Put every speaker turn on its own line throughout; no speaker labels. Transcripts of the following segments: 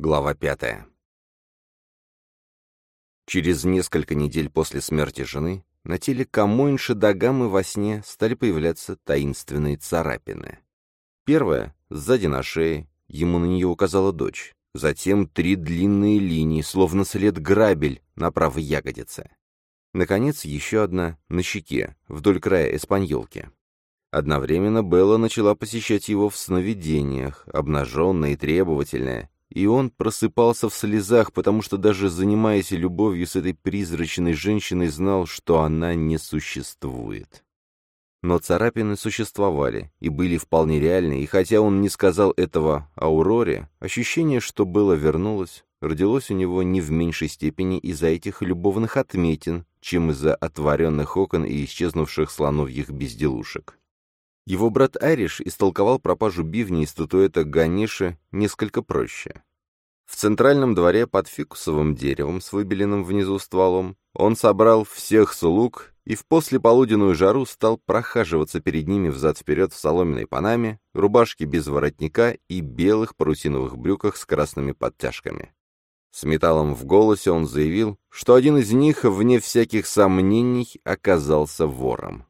Глава пятая. Через несколько недель после смерти жены на теле Камоинши Дагамы во сне стали появляться таинственные царапины. Первая — сзади на шее, ему на нее указала дочь. Затем три длинные линии, словно след грабель, на правой ягодице. Наконец, еще одна на щеке, вдоль края эспаньолки. Одновременно Белла начала посещать его в сновидениях, обнаженная и требовательная, и он просыпался в слезах, потому что даже занимаясь любовью с этой призрачной женщиной, знал, что она не существует. Но царапины существовали и были вполне реальны, и хотя он не сказал этого Ауроре, ощущение, что было вернулось, родилось у него не в меньшей степени из-за этих любовных отметин, чем из-за отворенных окон и исчезнувших слоновьих безделушек. Его брат Ариш истолковал пропажу бивни и статуэта Ганиши несколько проще. В центральном дворе под фикусовым деревом с выбеленным внизу стволом он собрал всех слуг и в послеполуденную жару стал прохаживаться перед ними взад-вперед в соломенной панаме, рубашке без воротника и белых парусиновых брюках с красными подтяжками. С металлом в голосе он заявил, что один из них, вне всяких сомнений, оказался вором.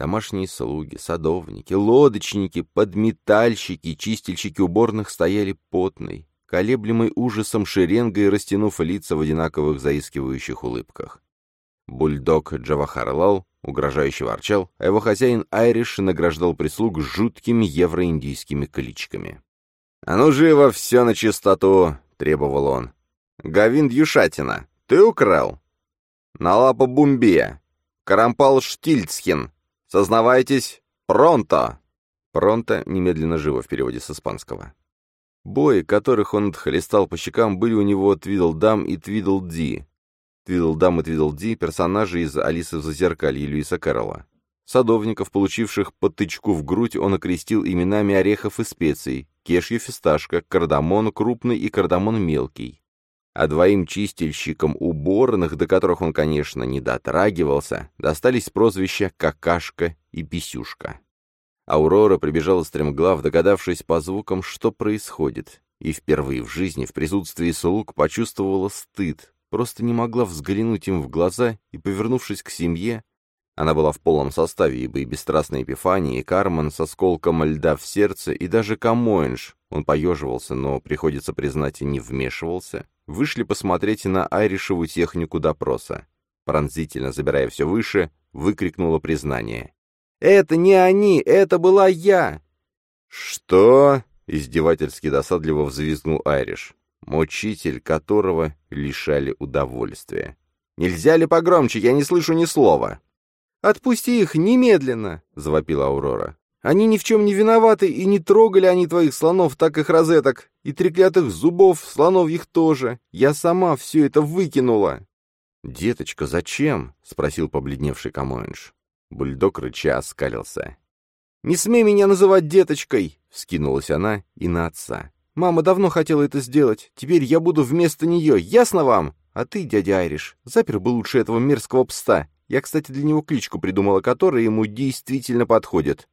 Домашние слуги, садовники, лодочники, подметальщики, чистильщики уборных стояли потной, колеблемой ужасом шеренгой, растянув лица в одинаковых заискивающих улыбках. Бульдог Джавахарлал угрожающе ворчал, а его хозяин Айриш награждал прислуг жуткими евроиндийскими кличками. «А ну живо, все на чистоту!» — требовал он. «Гавинд Юшатина, ты украл?» «Налапа Бумбия! Карампал Штильцхин! Сознавайтесь! Пронто!» «Пронто» немедленно живо в переводе с испанского. Бои, которых он отхлестал по щекам, были у него Твиддлдам и Твиддлди. Твиддлдам и Твиддлди — персонажи из «Алисы в зазеркалье» Льюиса Кэрролла. Садовников, получивших по тычку в грудь, он окрестил именами орехов и специй, кешью фисташка, кардамон крупный и кардамон мелкий а двоим чистильщикам уборных, до которых он, конечно, не дотрагивался, достались прозвища «Какашка» и «Писюшка». Аурора прибежала стремглав, догадавшись по звукам, что происходит, и впервые в жизни в присутствии слуг почувствовала стыд, просто не могла взглянуть им в глаза и, повернувшись к семье, она была в полном составе, ибо и бесстрастная Эпифания, и Карман со сколком льда в сердце, и даже Камоинж, он поеживался, но, приходится признать, и не вмешивался, вышли посмотреть на Айришеву технику допроса. Пронзительно забирая все выше, выкрикнула признание. «Это не они, это была я!» «Что?» — издевательски досадливо взвизгнул Айриш, мучитель которого лишали удовольствия. «Нельзя ли погромче? Я не слышу ни слова!» «Отпусти их немедленно!» — завопила Аурора. «Они ни в чем не виноваты, и не трогали они твоих слонов, так их розеток, и треклятых зубов слоновьих тоже. Я сама все это выкинула!» «Деточка, зачем?» — спросил побледневший Камоинж. Бульдог рыча оскалился. «Не смей меня называть деточкой!» — вскинулась она и на отца. «Мама давно хотела это сделать. Теперь я буду вместо нее. Ясно вам? А ты, дядя Айриш, запер бы лучше этого мерзкого пста. Я, кстати, для него кличку придумала, которая ему действительно подходит.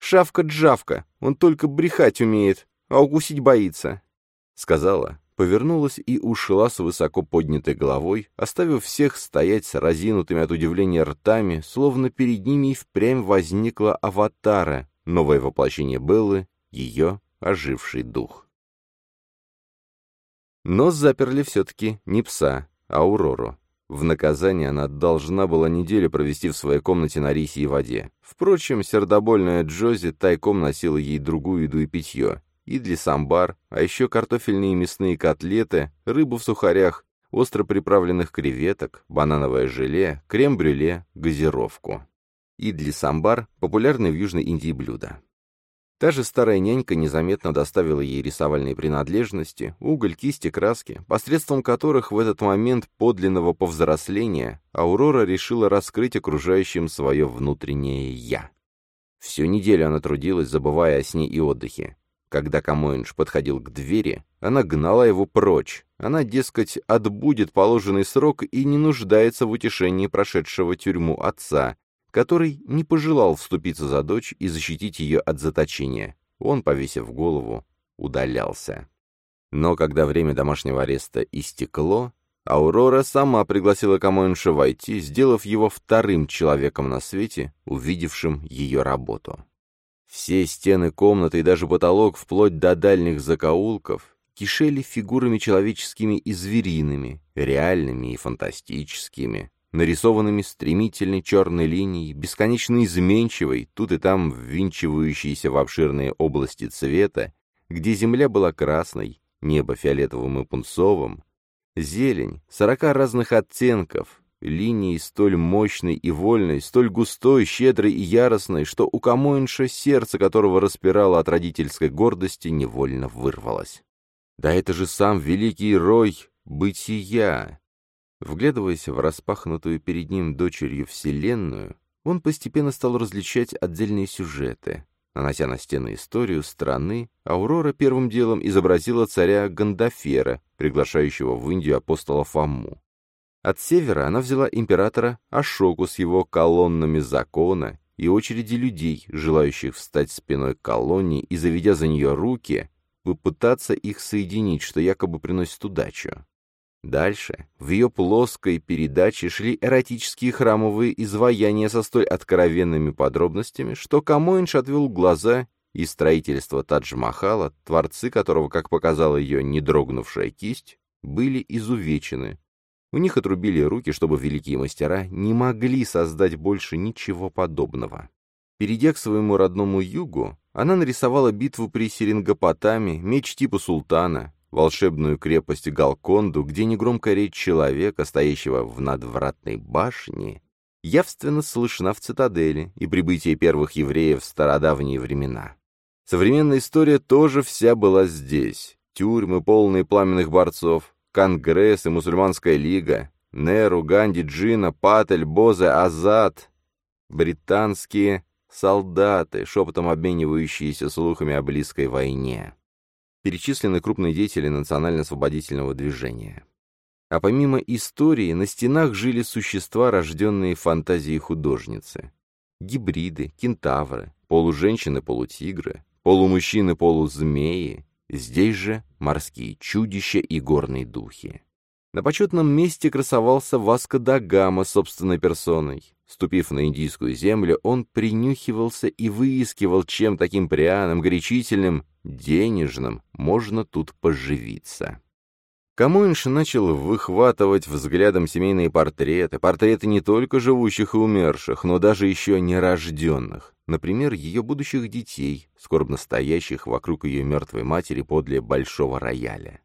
Шавка-джавка, он только брехать умеет, а укусить боится. Сказала, повернулась и ушла с высоко поднятой головой, оставив всех стоять с разинутыми от удивления ртами, словно перед ними и впрямь возникла аватара, новое воплощение Беллы, ее оживший дух. Но заперли все-таки не пса, а Аурору. В наказание она должна была неделю провести в своей комнате на рисе и воде. Впрочем, сердобольная Джози тайком носила ей другую еду и питье. Идли самбар, а еще картофельные и мясные котлеты, рыбу в сухарях, остро приправленных креветок, банановое желе, крем-брюле, газировку. Идли самбар – популярное в Южной Индии блюдо. Та же старая нянька незаметно доставила ей рисовальные принадлежности, уголь, кисти, краски, посредством которых в этот момент подлинного повзросления Аурора решила раскрыть окружающим свое внутреннее «я». Всю неделю она трудилась, забывая о сне и отдыхе. Когда Камоинж подходил к двери, она гнала его прочь. Она, дескать, отбудет положенный срок и не нуждается в утешении прошедшего тюрьму отца, который не пожелал вступиться за дочь и защитить ее от заточения. Он, повесив голову, удалялся. Но когда время домашнего ареста истекло, Аурора сама пригласила Камоинша войти, сделав его вторым человеком на свете, увидевшим ее работу. Все стены комнаты и даже потолок, вплоть до дальних закоулков, кишели фигурами человеческими и звериными, реальными и фантастическими, нарисованными стремительной черной линией, бесконечно изменчивой, тут и там ввинчивающейся в обширные области цвета, где земля была красной, небо фиолетовым и пунцовым, зелень сорока разных оттенков, линии столь мощной и вольной, столь густой, щедрой и яростной, что у Камоинша сердце которого распирало от родительской гордости, невольно вырвалось. Да это же сам великий рой бытия! Вглядываясь в распахнутую перед ним дочерью Вселенную, он постепенно стал различать отдельные сюжеты. Нанося на стены историю страны, Аурора первым делом изобразила царя Гандафера, приглашающего в Индию апостола Фомму. От севера она взяла императора Ашоку с его колоннами закона и очереди людей, желающих встать спиной к колонне и, заведя за нее руки, попытаться их соединить, что якобы приносит удачу. Дальше в ее плоской передаче шли эротические храмовые изваяния со столь откровенными подробностями, что Камоинш отвел глаза, и строительство Тадж-Махала, творцы которого, как показала ее недрогнувшая кисть, были изувечены. У них отрубили руки, чтобы великие мастера не могли создать больше ничего подобного. Перейдя к своему родному югу, она нарисовала битву при Серингопотаме, меч типа султана, волшебную крепость Галконду, где негромкая речь человека, стоящего в надвратной башне, явственно слышна в цитадели и прибытие первых евреев в стародавние времена. Современная история тоже вся была здесь. Тюрьмы, полные пламенных борцов, Конгресс и Мусульманская лига, Неру, Ганди, Джина, Патель, Бозе, Азад, британские солдаты, шепотом обменивающиеся слухами о близкой войне перечислены крупные деятели национально-освободительного движения. А помимо истории, на стенах жили существа, рожденные фантазией художницы. Гибриды, кентавры, полуженщины-полутигры, полумужчины-полузмеи, здесь же морские чудища и горные духи. На почетном месте красовался Васко да Гама собственной персоной. Ступив на индийскую землю, он принюхивался и выискивал, чем таким пряным, горячительным денежным, можно тут поживиться. Камуинш начал выхватывать взглядом семейные портреты, портреты не только живущих и умерших, но даже еще нерожденных, например, ее будущих детей, скорбно стоящих вокруг ее мертвой матери подле большого рояля.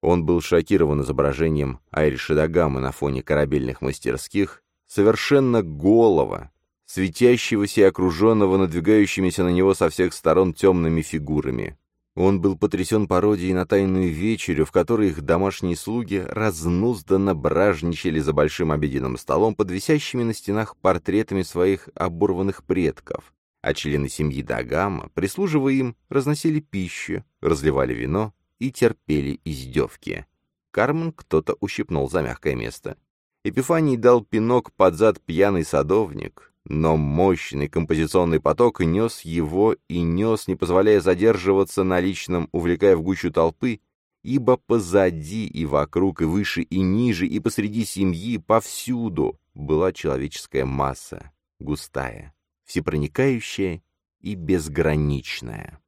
Он был шокирован изображением Айриша Дагамы на фоне корабельных мастерских, совершенно голого, светящегося и окруженного надвигающимися на него со всех сторон темными фигурами. Он был потрясен пародией на тайную вечерю, в которой их домашние слуги разнузданно бражничали за большим обеденным столом под висящими на стенах портретами своих оборванных предков, а члены семьи Дагама, прислуживая им, разносили пищу, разливали вино и терпели издевки. Кармен кто-то ущипнул за мягкое место. Эпифаний дал пинок под зад пьяный садовник, но мощный композиционный поток нес его и нес, не позволяя задерживаться на личном, увлекая в гущу толпы, ибо позади и вокруг, и выше, и ниже, и посреди семьи, повсюду была человеческая масса, густая, всепроникающая и безграничная.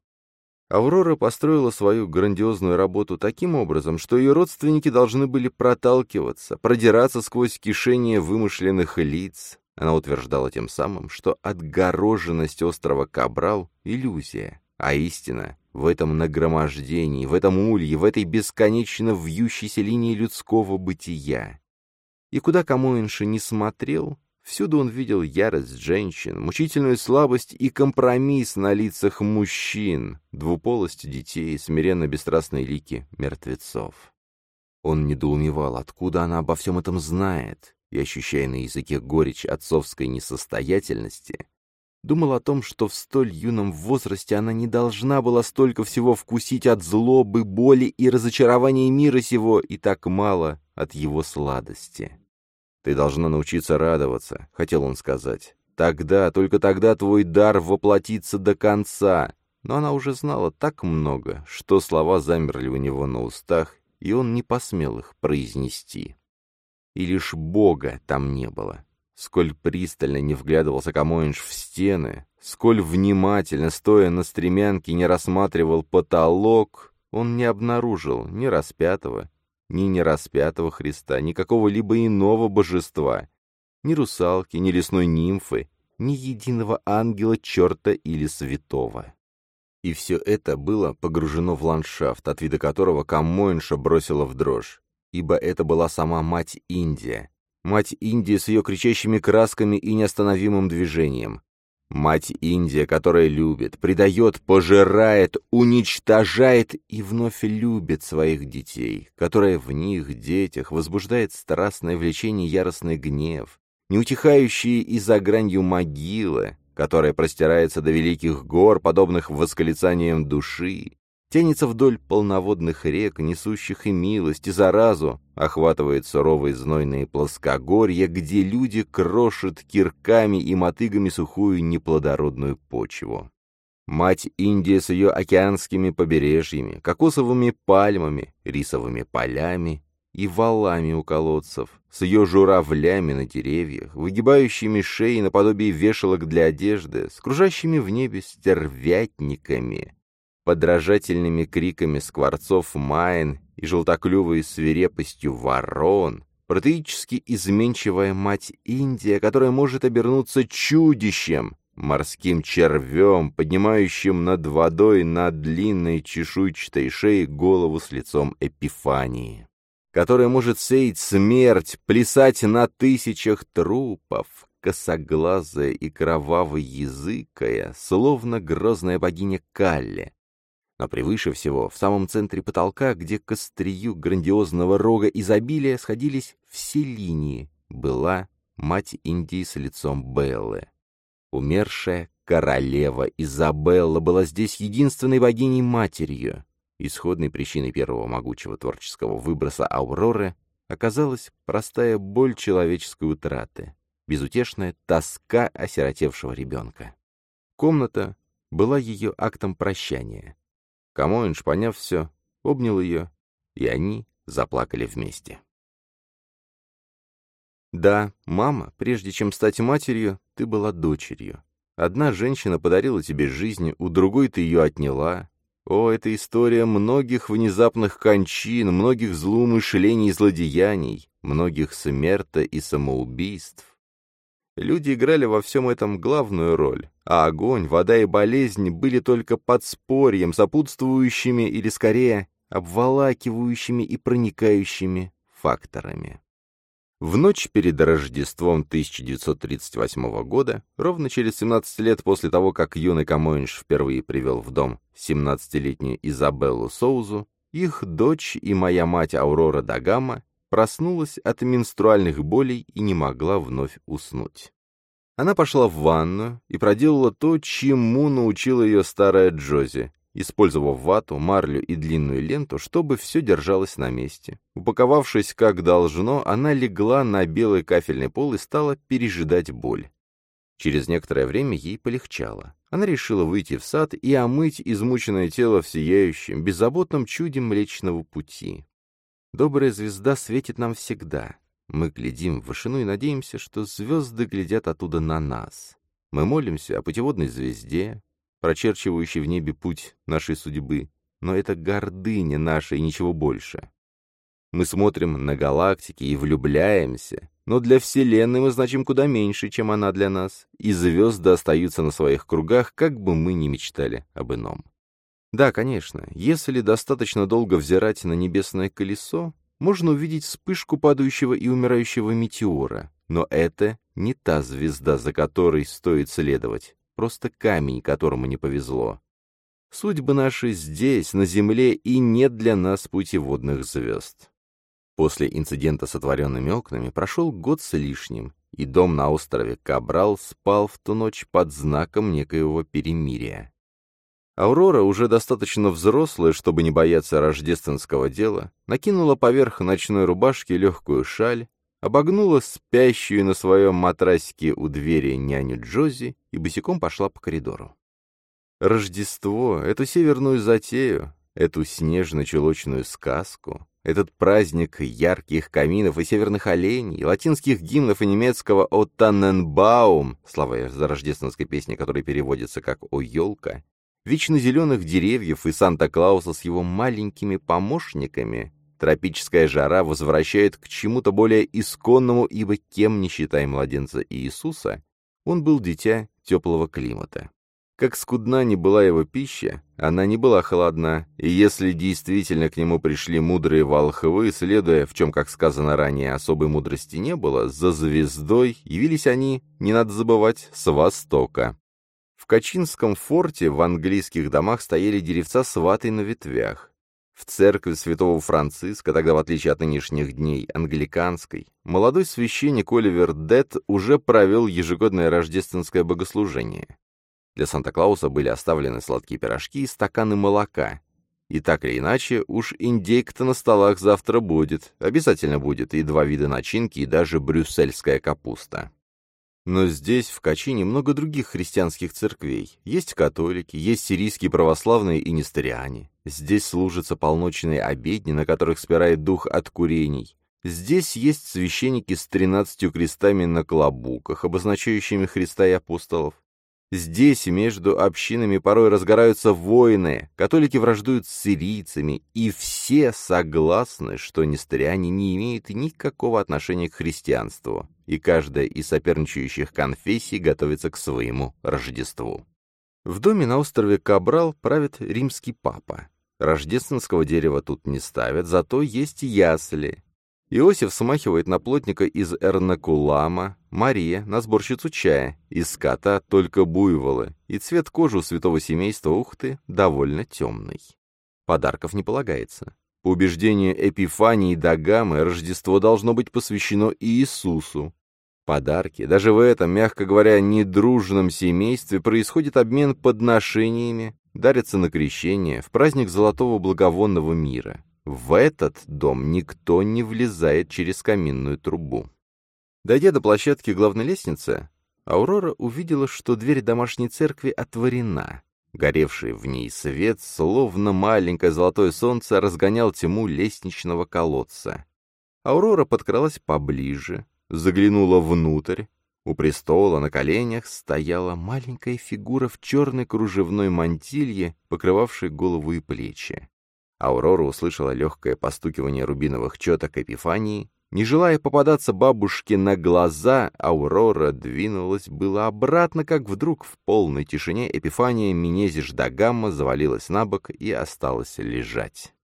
Аврора построила свою грандиозную работу таким образом, что ее родственники должны были проталкиваться, продираться сквозь кишение вымышленных лиц, она утверждала тем самым, что отгороженность острова Кабрал — иллюзия, а истина в этом нагромождении, в этом улье, в этой бесконечно вьющейся линии людского бытия. И куда Камоинши не смотрел, всюду он видел ярость женщин, мучительную слабость и компромисс на лицах мужчин, двуполость детей, смиренно бесстрастные лики мертвецов. Он недоумевал, откуда она обо всем этом знает, и, ощущая на языке горечь отцовской несостоятельности, думал о том, что в столь юном возрасте она не должна была столько всего вкусить от злобы, боли и разочарования мира сего, и так мало от его сладости. «Ты должна научиться радоваться», — хотел он сказать. «Тогда, только тогда твой дар воплотится до конца. но она уже знала так много, что слова замерли у него на устах, и он не посмел их произнести. И лишь Бога там не было. Сколь пристально не вглядывался Камоинш в стены, сколь внимательно, стоя на стремянке, не рассматривал потолок, он не обнаружил ни распятого, ни нераспятого Христа, ни какого-либо иного божества, ни русалки, ни лесной нимфы, ни единого ангела, черта или святого. И все это было погружено в ландшафт, от вида которого Камоинша бросила в дрожь, ибо это была сама мать Индия, мать Индия с ее кричащими красками и неостановимым движением, Мать Индия, которая любит, предает, пожирает, уничтожает и вновь любит своих детей, которая в них, детях, возбуждает страстное влечение яростный гнев, неутихающие и за гранью могилы, которая простирается до великих гор, подобных восклицаниям души, тянется вдоль полноводных рек, несущих и милость, и заразу, охватывает суровые знойные плоскогорья, где люди крошат кирками и мотыгами сухую неплодородную почву. Мать Индия с ее океанскими побережьями, кокосовыми пальмами, рисовыми полями и валами у колодцев, с ее журавлями на деревьях, выгибающими шеи наподобие вешалок для одежды, с кружащими в небе стервятниками, подражательными криками скворцов майн и желтоклювой свирепостью ворон, протеически изменчивая мать Индия, которая может обернуться чудищем, морским червем, поднимающим над водой на длинной чешуйчатой шее голову с лицом Эпифании, которая может сеять смерть, плясать на тысячах трупов, косоглазая и кроваво-языкая, словно грозная богиня Калли, но превыше всего, в самом центре потолка, где к острию грандиозного рога изобилия сходились все линии, была мать Индии с лицом Беллы. Умершая королева Изабелла была здесь единственной богиней-матерью. Исходной причиной первого могучего творческого выброса Ауроры оказалась простая боль человеческой утраты, безутешная тоска осиротевшего ребенка. Комната была ее актом прощания. Камоинж, поняв все, обнял ее, и они заплакали вместе. Да, мама, прежде чем стать матерью, ты была дочерью. Одна женщина подарила тебе жизнь, у другой ты ее отняла. О, это история многих внезапных кончин, многих злоумышлений и злодеяний, многих смерта и самоубийств. Люди играли во всем этом главную роль, а огонь, вода и болезнь были только подспорьем, сопутствующими или, скорее, обволакивающими и проникающими факторами. В ночь перед Рождеством 1938 года, ровно через 17 лет после того, как юный Камоинш впервые привел в дом 17-летнюю Изабеллу Соузу, их дочь и моя мать Аурора Дагама проснулась от менструальных болей и не могла вновь уснуть. Она пошла в ванну и проделала то, чему научила ее старая Джози, использовав вату, марлю и длинную ленту, чтобы все держалось на месте. Упаковавшись как должно, она легла на белый кафельный пол и стала пережидать боль. Через некоторое время ей полегчало. Она решила выйти в сад и омыть измученное тело в сияющем, беззаботном чуде Млечного Пути. Добрая звезда светит нам всегда. Мы глядим в вышину и надеемся, что звезды глядят оттуда на нас. Мы молимся о путеводной звезде, прочерчивающей в небе путь нашей судьбы, но это гордыня наша и ничего больше. Мы смотрим на галактики и влюбляемся, но для Вселенной мы значим куда меньше, чем она для нас, и звезды остаются на своих кругах, как бы мы ни мечтали об ином. Да, конечно, если достаточно долго взирать на небесное колесо, можно увидеть вспышку падающего и умирающего метеора, но это не та звезда, за которой стоит следовать, просто камень, которому не повезло. Судьбы наши здесь, на Земле, и нет для нас путеводных звезд. После инцидента с отворенными окнами прошел год с лишним, и дом на острове Кабрал спал в ту ночь под знаком некоего перемирия. Аурора, уже достаточно взрослая, чтобы не бояться рождественского дела, накинула поверх ночной рубашки легкую шаль, обогнула спящую на своем матрасике у двери няню Джози и босиком пошла по коридору. Рождество, эту северную затею, эту снежно-чулочную сказку, этот праздник ярких каминов и северных оленей, латинских гимнов и немецкого «О Танненбаум», слова за рождественской песни, которая переводится как «О елка», вечно зеленых деревьев и Санта-Клауса с его маленькими помощниками, тропическая жара возвращает к чему-то более исконному, ибо кем не считая младенца Иисуса, он был дитя теплого климата. Как скудна ни была его пища, она не была холодна, и если действительно к нему пришли мудрые волхвы, следуя, в чем, как сказано ранее, особой мудрости не было, за звездой явились они, не надо забывать, с востока. В Качинском форте в английских домах стояли деревца с ватой на ветвях. В церкви святого Франциска, тогда в отличие от нынешних дней, англиканской, молодой священник Оливер Дет уже провел ежегодное рождественское богослужение. Для Санта-Клауса были оставлены сладкие пирожки и стаканы молока. И так или иначе, уж индейка-то на столах завтра будет, обязательно будет, и два вида начинки, и даже брюссельская капуста. Но здесь, в Качине, много других христианских церквей. Есть католики, есть сирийские православные и нестериане. Здесь служатся полночные обедни, на которых спирает дух от курений. Здесь есть священники с тринадцатью крестами на клобуках, обозначающими Христа и апостолов. Здесь между общинами порой разгораются войны, католики враждуют с сирийцами, и все согласны, что нестериане не имеют никакого отношения к христианству, и каждая из соперничающих конфессий готовится к своему Рождеству. В доме на острове Кабрал правит римский папа. Рождественского дерева тут не ставят, зато есть ясли, Иосиф смахивает на плотника из Эрнакулама, Мария — на сборщицу чая, из скота только буйволы, и цвет кожи у святого семейства Ухты довольно темный. Подарков не полагается. По убеждению Эпифании Дагамы, Рождество должно быть посвящено Иисусу. Подарки, даже в этом, мягко говоря, недружном семействе происходит обмен подношениями, дарятся на крещение, в праздник Золотого Благовонного мира. В этот дом никто не влезает через каминную трубу. Дойдя до площадки главной лестницы, Аурора увидела, что дверь домашней церкви отворена. Горевший в ней свет, словно маленькое золотое солнце, разгонял тьму лестничного колодца. Аурора подкралась поближе, заглянула внутрь. У престола на коленях стояла маленькая фигура в черной кружевной мантилье, покрывавшей голову и плечи. Аурора услышала легкое постукивание рубиновых четок Эпифании. Не желая попадаться бабушке на глаза, Аурора двинулась было обратно, как вдруг в полной тишине Эпифания Минезиш Дагамма завалилась на бок и осталась лежать.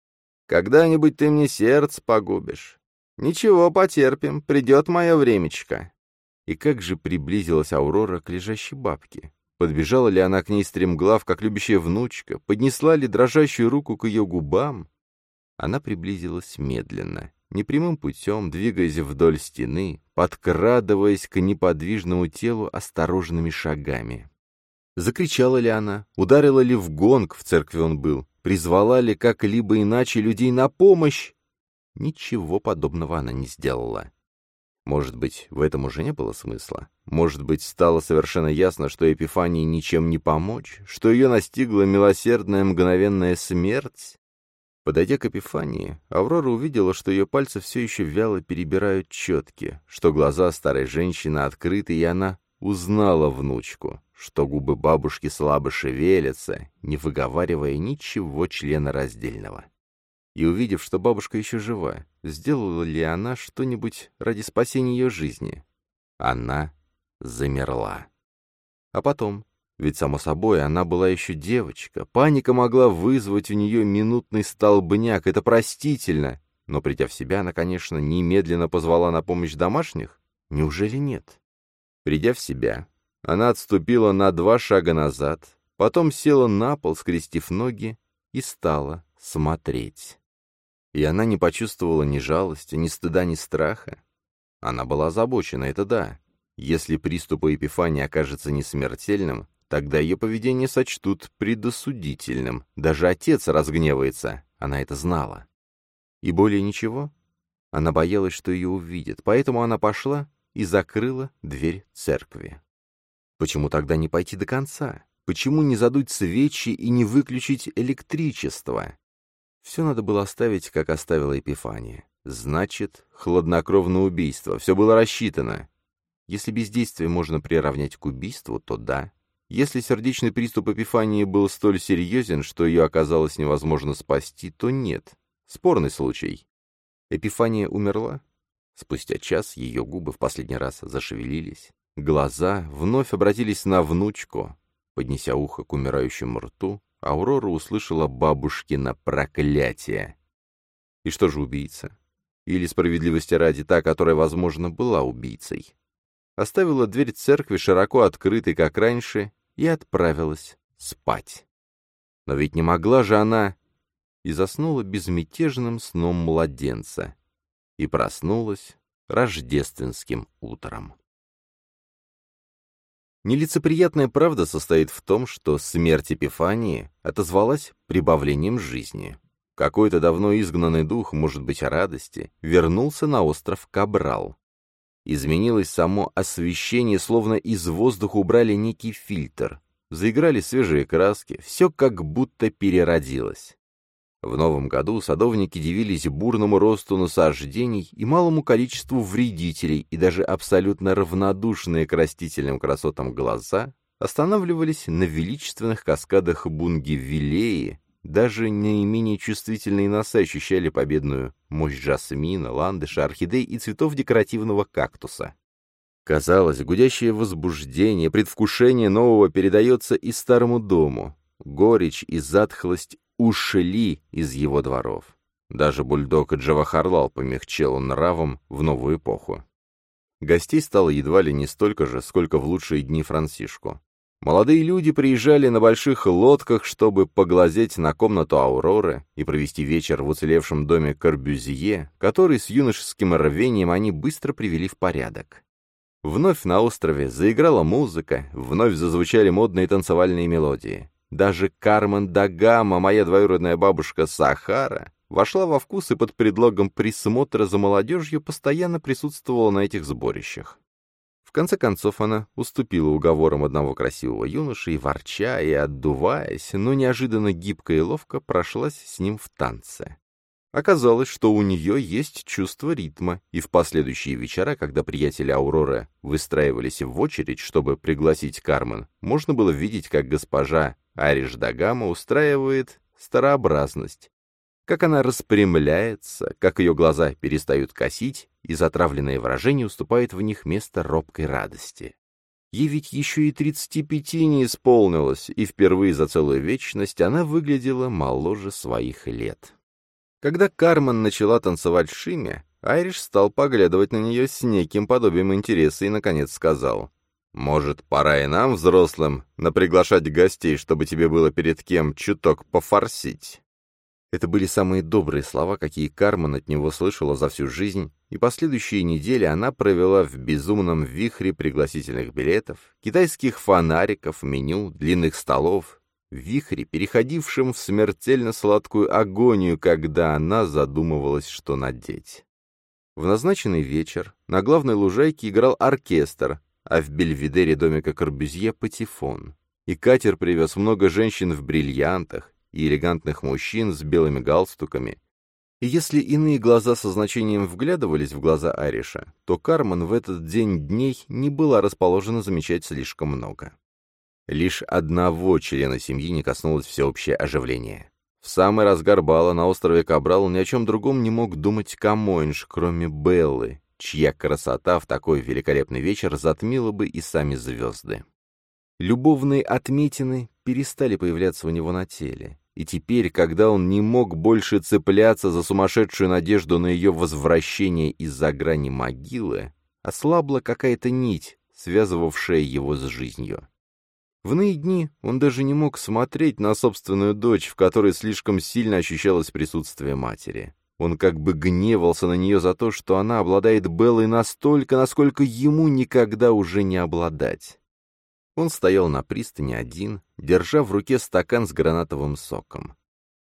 «Когда-нибудь ты мне сердце погубишь. Ничего, потерпим, придет мое времечко». И как же приблизилась Аурора к лежащей бабке. Подбежала ли она к ней стремглав, как любящая внучка? Поднесла ли дрожащую руку к ее губам? Она приблизилась медленно, непрямым путем, двигаясь вдоль стены, подкрадываясь к неподвижному телу осторожными шагами. Закричала ли она? Ударила ли в гонг, в церкви он был? Призвала ли как-либо иначе людей на помощь? Ничего подобного она не сделала. Может быть, в этом уже не было смысла? Может быть, стало совершенно ясно, что Эпифании ничем не помочь, что ее настигла милосердная мгновенная смерть? Подойдя к Эпифании, Аврора увидела, что ее пальцы все еще вяло перебирают четки, что глаза старой женщины открыты, и она узнала внучку, что губы бабушки слабо шевелятся, не выговаривая ничего члена раздельного и, увидев, что бабушка еще жива, сделала ли она что-нибудь ради спасения ее жизни? Она замерла. А потом, ведь, само собой, она была еще девочка, паника могла вызвать у нее минутный столбняк, это простительно, но, придя в себя, она, конечно, немедленно позвала на помощь домашних? Неужели нет? Придя в себя, она отступила на два шага назад, потом села на пол, скрестив ноги, и стала смотреть. И она не почувствовала ни жалости, ни стыда, ни страха. Она была озабочена, это да. Если приступ эпифании окажется несмертельным, тогда ее поведение сочтут предосудительным. Даже отец разгневается, она это знала. И более ничего? Она боялась, что ее увидят, поэтому она пошла и закрыла дверь церкви. Почему тогда не пойти до конца? Почему не задуть свечи и не выключить электричество? Все надо было оставить, как оставила Эпифания. Значит, хладнокровное убийство. Все было рассчитано. Если бездействие можно приравнять к убийству, то да. Если сердечный приступ Эпифании был столь серьезен, что ее оказалось невозможно спасти, то нет. Спорный случай. Эпифания умерла? Спустя час ее губы в последний раз зашевелились. Глаза вновь обратились на внучку. Поднеся ухо к умирающему рту, Аурора услышала бабушкино проклятие. И что же убийца? Или, справедливости ради, та, которая, возможно, была убийцей? Оставила дверь церкви широко открытой, как раньше, и отправилась спать. Но ведь не могла же она... И заснула безмятежным сном младенца. И проснулась рождественским утром. Нелицеприятная правда состоит в том, что смерть Эпифании отозвалась прибавлением жизни. Какой-то давно изгнанный дух, может быть, радости, вернулся на остров Кабрал. Изменилось само освещение, словно из воздуха убрали некий фильтр. Заиграли свежие краски, все как будто переродилось. В новом году садовники дивились бурному росту насаждений и малому количеству вредителей, и даже абсолютно равнодушные к растительным красотам глаза останавливались на величественных каскадах Бунгивилеи, даже наименее чувствительные носы ощущали победную мощь жасмина, ландыша, орхидей и цветов декоративного кактуса. Казалось, гудящее возбуждение, предвкушение нового передается и старому дому. Горечь и затхлость ушли из его дворов. Даже бульдог Джавахарлал помягчел нравом в новую эпоху. Гостей стало едва ли не столько же, сколько в лучшие дни Франсишку. Молодые люди приезжали на больших лодках, чтобы поглазеть на комнату Ауроры и провести вечер в уцелевшем доме Корбюзье, который с юношеским рвением они быстро привели в порядок. Вновь на острове заиграла музыка, вновь зазвучали модные танцевальные мелодии. Даже Кармен Дагама, моя двоюродная бабушка Сахара, вошла во вкус и под предлогом присмотра за молодежью постоянно присутствовала на этих сборищах. В конце концов она уступила уговорам одного красивого юноши и, ворча и отдуваясь, но неожиданно гибко и ловко прошлась с ним в танце. Оказалось, что у нее есть чувство ритма, и в последующие вечера, когда приятели Ауроры выстраивались в очередь, чтобы пригласить Кармен, можно было видеть, как госпожа Ариш Дагама устраивает старообразность, как она распрямляется, как ее глаза перестают косить, и затравленное выражение уступает в них место робкой радости. Ей ведь еще и тридцати пяти не исполнилось, и впервые за целую вечность она выглядела моложе своих лет. Когда Кармен начала танцевать Шиме, Айриш стал поглядывать на нее с неким подобием интереса и, наконец, сказал, «Может, пора и нам, взрослым, наприглашать гостей, чтобы тебе было перед кем чуток пофорсить?» Это были самые добрые слова, какие Кармен от него слышала за всю жизнь, и последующие недели она провела в безумном вихре пригласительных билетов, китайских фонариков, меню, длинных столов, вихре, переходившем в смертельно сладкую агонию, когда она задумывалась, что надеть. В назначенный вечер на главной лужайке играл оркестр, а в бельведере домика Корбюзье — патефон. И катер привез много женщин в бриллиантах и элегантных мужчин с белыми галстуками. И если иные глаза со значением вглядывались в глаза Ариша, то Кармен в этот день дней не была расположена замечать слишком много. Лишь одного члена семьи не коснулось всеобщее оживление. В самый разгар бала на острове Кабрал ни о чем другом не мог думать Камоинш, кроме Беллы, чья красота в такой великолепный вечер затмила бы и сами звезды. Любовные отметины перестали появляться у него на теле, и теперь, когда он не мог больше цепляться за сумасшедшую надежду на ее возвращение из-за грани могилы, ослабла какая-то нить, связывавшая его с жизнью. В иные дни он даже не мог смотреть на собственную дочь, в которой слишком сильно ощущалось присутствие матери. Он как бы гневался на нее за то, что она обладает Беллой настолько, насколько ему никогда уже не обладать. Он стоял на пристани один, держа в руке стакан с гранатовым соком.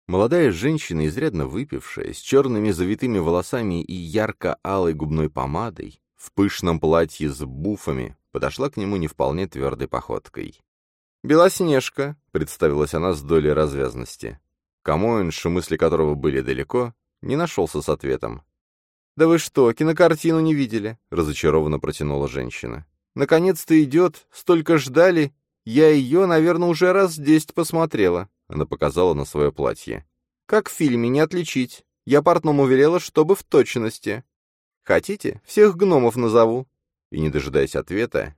Молодая женщина, изрядно выпившая, с черными завитыми волосами и ярко-алой губной помадой, в пышном платье с буфами, подошла к нему не вполне твердой походкой. Белоснежка», — представилась она с долей развязности. Камоинш, мысли которого были далеко, не нашелся с ответом. «Да вы что, кинокартину не видели?» — разочарованно протянула женщина. «Наконец-то идет, столько ждали. Я ее, наверное, уже раз десять посмотрела». Она показала на свое платье. «Как в фильме, не отличить. Я портному велела, чтобы в точности. Хотите, всех гномов назову?» И, не дожидаясь ответа,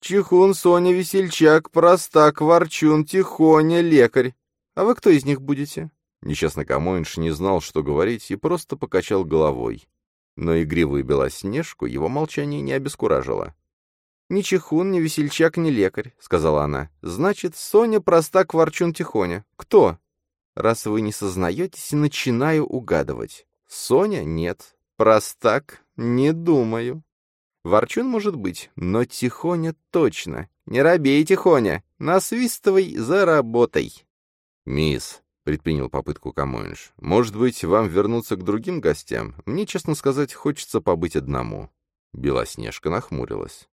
Чихун, Соня, Весельчак, Простак, Ворчун, Тихоня, Лекарь. А вы кто из них будете?» Несчастный Камоинш не знал, что говорить, и просто покачал головой. Но игривую Белоснежку его молчание не обескуражило. «Ни Чихун, ни Весельчак, ни Лекарь», — сказала она. «Значит, Соня, Простак, Ворчун, Тихоня. Кто?» «Раз вы не сознаетесь, начинаю угадывать. Соня — нет. Простак — не думаю». Ворчун может быть, но Тихоня точно. Не робей, Тихоня, насвистывай за работой. Мисс, предпринял попытку Камоинш, может быть, вам вернуться к другим гостям? Мне, честно сказать, хочется побыть одному. Белоснежка нахмурилась.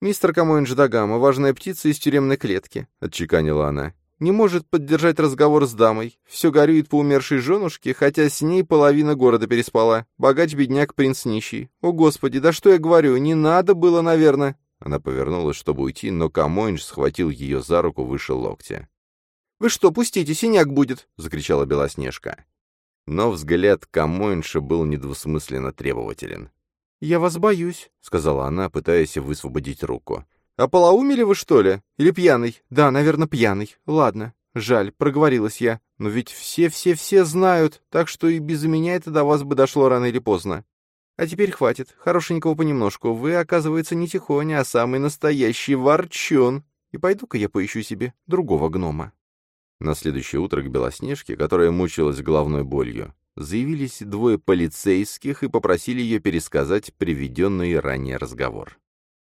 «Мистер Камоинж Дагама, важная птица из тюремной клетки», — отчеканила она. Не может поддержать разговор с дамой. Все горюет по умершей женушке, хотя с ней половина города переспала. Богач-бедняк, принц нищий. О, Господи, да что я говорю, не надо было, наверное. Она повернулась, чтобы уйти, но Камоинж схватил ее за руку выше локтя. «Вы что, пустите, синяк будет!» — закричала Белоснежка. Но взгляд Камоинша был недвусмысленно требователен. «Я вас боюсь», — сказала она, пытаясь высвободить руку. «А полоумели вы, что ли? Или пьяный? Да, наверное, пьяный. Ладно. Жаль, проговорилась я. Но ведь все-все-все знают, так что и без меня это до вас бы дошло рано или поздно. А теперь хватит. Хорошенького понемножку. Вы, оказывается, не тихоня, а самый настоящий ворчун. И пойду-ка я поищу себе другого гнома». На следующее утро к Белоснежке, которая мучилась головной болью, заявились двое полицейских и попросили ее пересказать приведенный ранее разговор.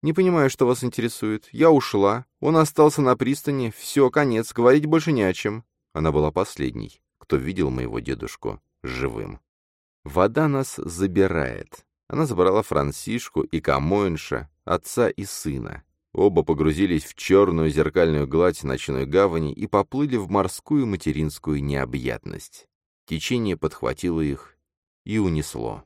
«Не понимаю, что вас интересует. Я ушла. Он остался на пристани. Все, конец. Говорить больше не о чем». Она была последней, кто видел моего дедушку живым. Вода нас забирает. Она забрала Франсишку и Камоинша, отца и сына. Оба погрузились в черную зеркальную гладь ночной гавани и поплыли в морскую материнскую необъятность. Течение подхватило их и унесло.